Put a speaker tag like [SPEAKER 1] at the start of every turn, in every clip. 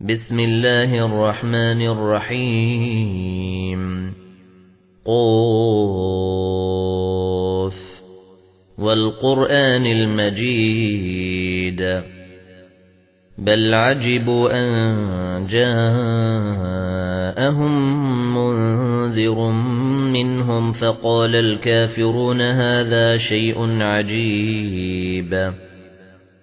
[SPEAKER 1] بسم الله الرحمن الرحيم. قوف والقرآن المجيد. بل عجبوا أن جاءهم منذر منهم فقال الكافرون هذا شيء عجيب.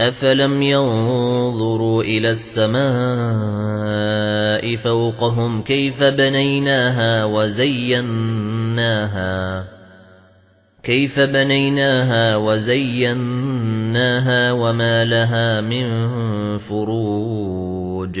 [SPEAKER 1] أَفَلَمْ يَنظُرُوا إِلَى السَّمَاءِ فَوْقَهُمْ كَيْفَ بَنَيْنَاهَا وَزَيَّنَّاهَا كَيْفَ بَنَيْنَاهَا وَزَيَّنَّاهَا وَمَا لَهَا مِنْ فُرُوجٍ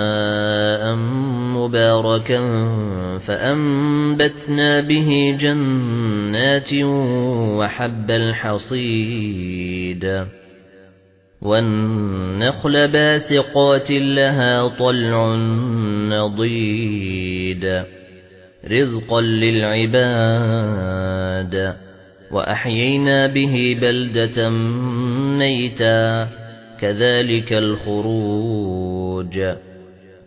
[SPEAKER 1] مُبَارَكًا فَأَنبَتْنَا بِهِ جَنَّاتٍ وَحَبَّ الْحَصِيدِ وَالنَّخْلَ بَاسِقَاتٍ لَهَا طَلْعٌ نَضِيدٌ رِزْقًا لِلْعِبَادِ وَأَحْيَيْنَا بِهِ بَلْدَةً مَيْتًا كَذَلِكَ الْخُرُوجُ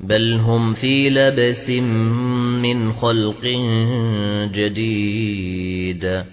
[SPEAKER 1] بل هم في لبس من خلق جديد